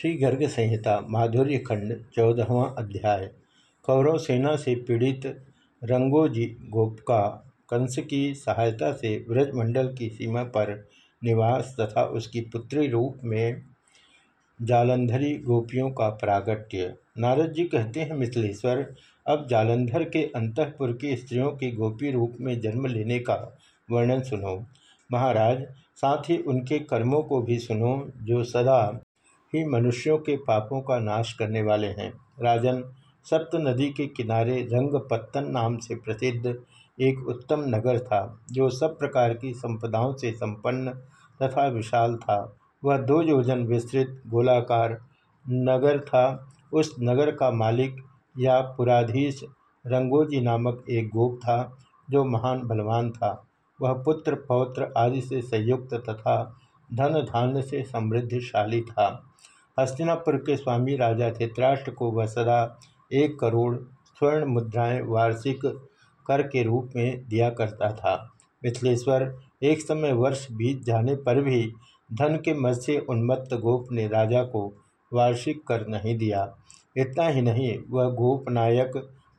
श्री गर्ग संहिता माधुर्य खंड चौदहवा अध्याय कौरव सेना से पीड़ित रंगोजी गोपका कंस की सहायता से ब्रजमंडल की सीमा पर निवास तथा उसकी पुत्री रूप में जालंधरी गोपियों का प्रागट्य। नारद जी कहते हैं, मिथिलेश्वर, अब जालंधर के अंतपुर की स्त्रियों के गोपी रूप में जन्म लेने का वर्णन सुनो। महाराज, साथ ही उनके कर्मों को भी सुनो, जो सदा ही मनुष्यों के पापों का नाश करने वाले हैं। राजन, सप्त नदी के किनारे रंगपत्तन नाम से प्रसिद्ध एक उत्तम नगर था, जो सब प्रकार की संपदाओं से संपन्न तथा विशाल था। वह दो योजन विस्तृत गोलाकार नगर था। उस नगर का मालिक या पुराधीश रंगोजी नामक एक गोप था, जो महान बलवान था। वह पुत्र पौत्र आदि से संयुक्त तथा धन धान्य से समृद्धिशाली था। हस्तिनापुर के स्वामी राजा धित्राष्ट्र को वह सदा एक करोड़ स्वर्ण मुद्राएँ वार्षिक कर के रूप में दिया करता था। मिथिलेश्वर एक समय वर्ष बीत जाने पर भी धन के मद से उन्मत्त गोप ने राजा को वार्षिक कर नहीं दिया। इतना ही नहीं, वह गोप नायक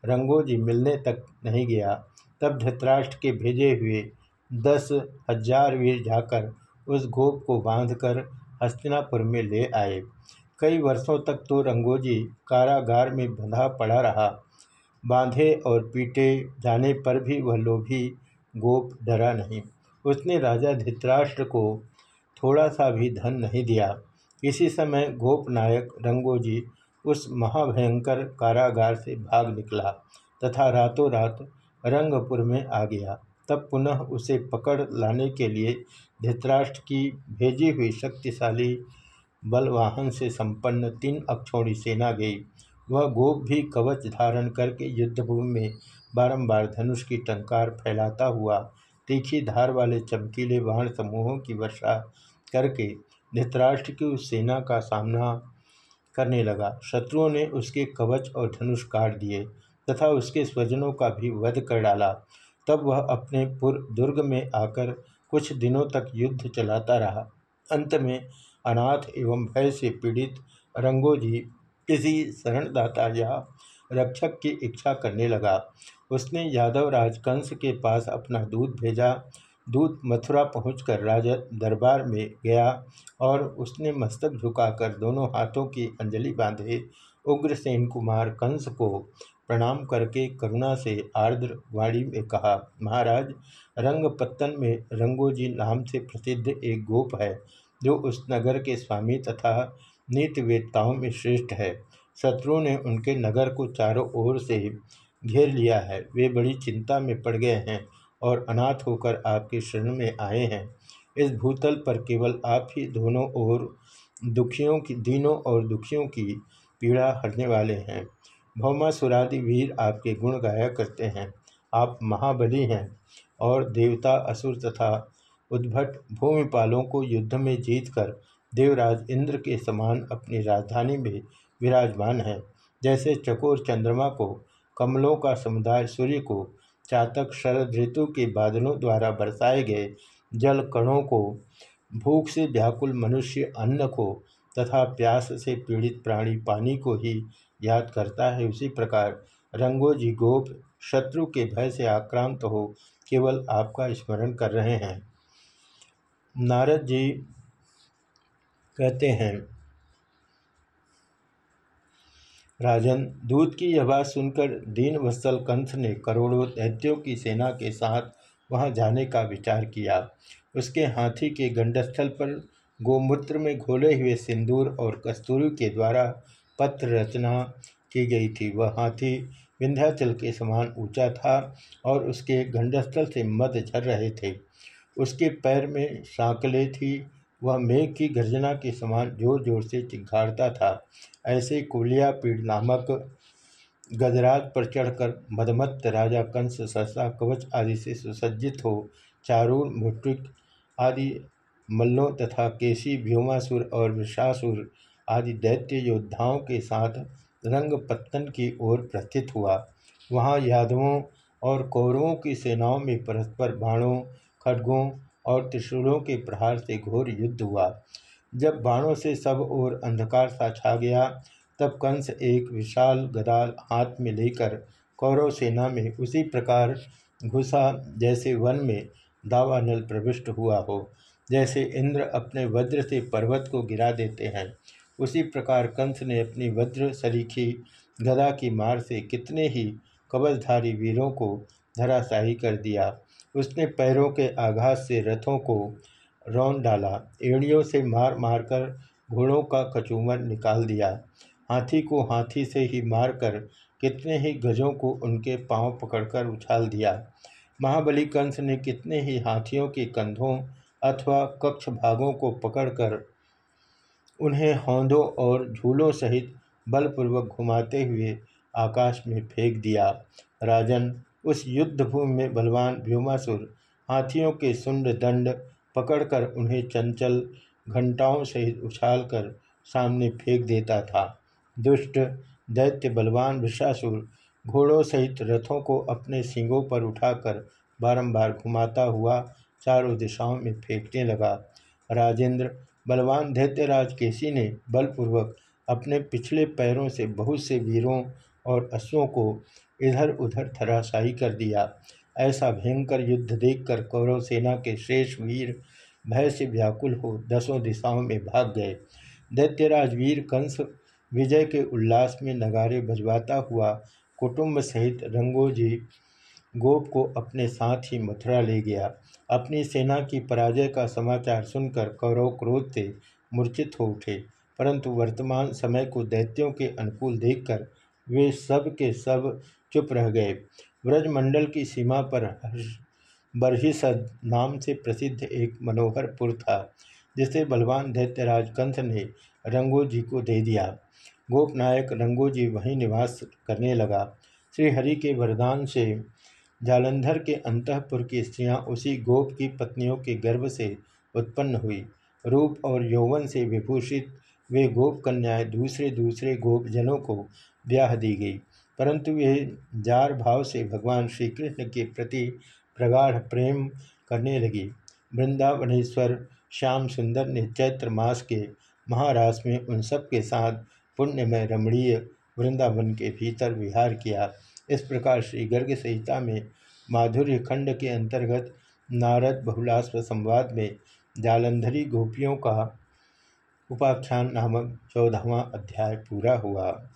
रंगोजी मिलने तक नहीं गया। तब धृतराष्ट्र के भेजे हुए दस हज़ार वीर जाकर उस गोप को बांधकर हस्तिनापुर में ले आए। कई वर्षों तक तो रंगोजी कारागार में बंधा पड़ा रहा। बांधे और पीटे जाने पर भी वह लोभी गोप डरा नहीं। उसने राजा धृतराष्ट्र को थोड़ा सा भी धन नहीं दिया। इसी समय गोप नायक रंगोजी उस महाभयंकर कारागार से भाग निकला तथा रातों रात रंगपुर में आ गया। तब पुनः उसे पकड़ लाने के लिए धृतराष्ट्र की भेजी हुई शक्तिशाली बलवाहन से संपन्न तीन अक्षौणी सेना गई। वह गोप भी कवच धारण करके युद्धभूमि में बारंबार धनुष की टंकार फैलाता हुआ तीखी धार वाले चमकीले बाण समूहों की वर्षा करके धृतराष्ट्र की उस सेना का सामना करने लगा। शत्रुओं ने उसके कवच और धनुष काट दिए तथा उसके स्वजनों का भी वध कर डाला। तब वह अपने पुर दुर्ग में आकर कुछ दिनों तक युद्ध चलाता रहा। अंत में अनाथ एवं भय से पीड़ित रंगोजी किसी शरणदाता या रक्षक की इच्छा करने लगा। उसने यादव राज कंस के पास अपना दूध भेजा। दूध मथुरा पहुंचकर राजा दरबार में गया और उसने मस्तक झुकाकर दोनों हाथों की अंजलि बांधे। उग्रसेन कुमार कंस को प्रणाम करके करुणा से आर्द्र वाणी में कहा, महाराज, रंगपत्तन में रंगोजी नाम से प्रसिद्ध एक गोप है, जो उस नगर के स्वामी तथा नीतिवेदताओं में श्रेष्ठ है। शत्रुओं ने उनके नगर को चारों ओर से घेर लिया है। वे बड़ी चिंता में पड़ गए हैं और अनाथ होकर आपके शरण में आए हैं। इस भूतल पर केवल आप ही दोनों ओर दुखियों की, दीनों और दुखियों की पीड़ा हरने वाले हैं। भौमासुरादि वीर आपके गुण गाया करते हैं। आप महाबली हैं और देवता असुर तथा उद्भट भूमिपालों को युद्ध में जीतकर देवराज इंद्र के समान अपनी राजधानी में विराजमान है। जैसे चकोर चंद्रमा को, कमलों का समुदाय सूर्य को, चातक शरद ऋतु के बादलों द्वारा बरसाए गए जल कणों को, भूख से व्याकुल मनुष्य अन्न को तथा प्यास से पीड़ित प्राणी पानी को ही याद करता है। उसी प्रकार रंगोजी गोप शत्रु के भय से आक्रांत हो केवल आपका स्मरण कर रहे हैं। नारद जी कहते हैं, राजन दूध की यह बात सुनकर दीन वत्सल कंथ ने करोड़ों दैत्यों की सेना के साथ वहाँ जाने का विचार किया। उसके हाथी के गंडस्थल पर गोमूत्र में घोले हुए सिंदूर और कस्तूरी के द्वारा पत्र रचना की गई थी। वह हाथी विंध्याचल के समान ऊँचा था और उसके गंडस्थल से मद झर रहे थे। उसके पैर में सांकले थी। वह मेघ की गर्जना के समान ज़ोर ज़ोर से चिंघाड़ता था। ऐसे कोलिया पीड़ नामक गजराज पर चढ़कर मदमत्त राजा कंस सरसा कवच आदि से सुसज्जित हो चारूर मुट्रिक आदि मल्लों तथा केसी व्योमासुर और विषासुर आदि दैत्य योद्धाओं के साथ रंग पत्तन की ओर प्रस्थित हुआ। वहाँ यादवों और कौरवों की सेनाओं में परस्पर बाणों, खड्गों और त्रिशूलों के प्रहार से घोर युद्ध हुआ। जब बाणों से सब ओर अंधकार सा छा गया, तब कंस एक विशाल गदाल हाथ में लेकर कौरव सेना में उसी प्रकार घुसा जैसे वन में दावानल प्रविष्ट हुआ हो, जैसे इंद्र अपने वज्र से पर्वत को गिरा देते हैं। उसी प्रकार कंस ने अपनी वज्र सरीखी गदा की मार से कितने ही कवचधारी वीरों को धराशाही कर दिया। उसने पैरों के आघात से रथों को रौन डाला, एड़ियों से मार मारकर घोड़ों का कचूमर निकाल दिया। हाथी को हाथी से ही मारकर कितने ही गजों को उनके पाँव पकड़कर उछाल दिया। महाबली कंस ने कितने ही हाथियों के कंधों अथवा कक्ष भागों को पकड़कर उन्हें हौंदों और झूलों सहित बलपूर्वक घुमाते हुए आकाश में फेंक दिया। राजन, उस युद्ध भूमि में बलवान व्योमासुर हाथियों के सुंड दंड पकड़कर उन्हें चंचल घंटाओं सहित उछालकर सामने फेंक देता था। दुष्ट, दैत्य बलवान विषासुर घोड़ों सहित रथों को अपने सिंगों पर उठाकर बारंबार घुमाता हुआ चारों दिशाओं में फेंकने लगा। राजेंद्र बलवान दैत्यराज केसी ने बलपूर्वक अपने पिछले पैरों से बहुत से वीरों और अश्वों को इधर उधर थराशाही कर दिया। ऐसा भयंकर युद्ध देखकर कौरव सेना के शेष वीर भय से व्याकुल हो दसों दिशाओं में भाग गए। दैत्यराज वीर कंस विजय के उल्लास में नगारे बजवाता हुआ कुटुंब सहित रंगोजी गोप को अपने साथ ही मथुरा ले गया। अपनी सेना की पराजय का समाचार सुनकर कौरव क्रोध से मूर्छित हो उठे, परंतु वर्तमान समय को दैत्यों के अनुकूल देखकर वे सब के सब चुप रह गए। ब्रजमंडल की सीमा पर बरहिसद नाम से प्रसिद्ध एक मनोहर पुर था, जिसे बलवान दैत्यराज कंस ने रंगोजी को दे दिया। गोपनायक रंगोजी वहीं निवास करने लगा। श्रीहरि के वरदान से जालंधर के अंतपुर की स्त्रियाँ उसी गोप की पत्नियों के गर्भ से उत्पन्न हुई। रूप और यौवन से विभूषित, वे गोप कन्याएँ दूसरे दूसरे गोप जनों को ब्याह दी गई, परंतु वे जार भाव से भगवान श्री कृष्ण के प्रति प्रगाढ़ प्रेम करने लगी। वृंदावनेश्वर श्याम सुंदर ने चैत्र मास के महारास में उन सब के साथ पुण्यमय रमणीय वृंदावन के भीतर विहार किया। इस प्रकार श्री गर्ग संहिता में माधुर्य खंड के अंतर्गत नारद बहुलाश्व संवाद में जालंधरी गोपियों का उपाख्यान नामक चौदहवा अध्याय पूरा हुआ।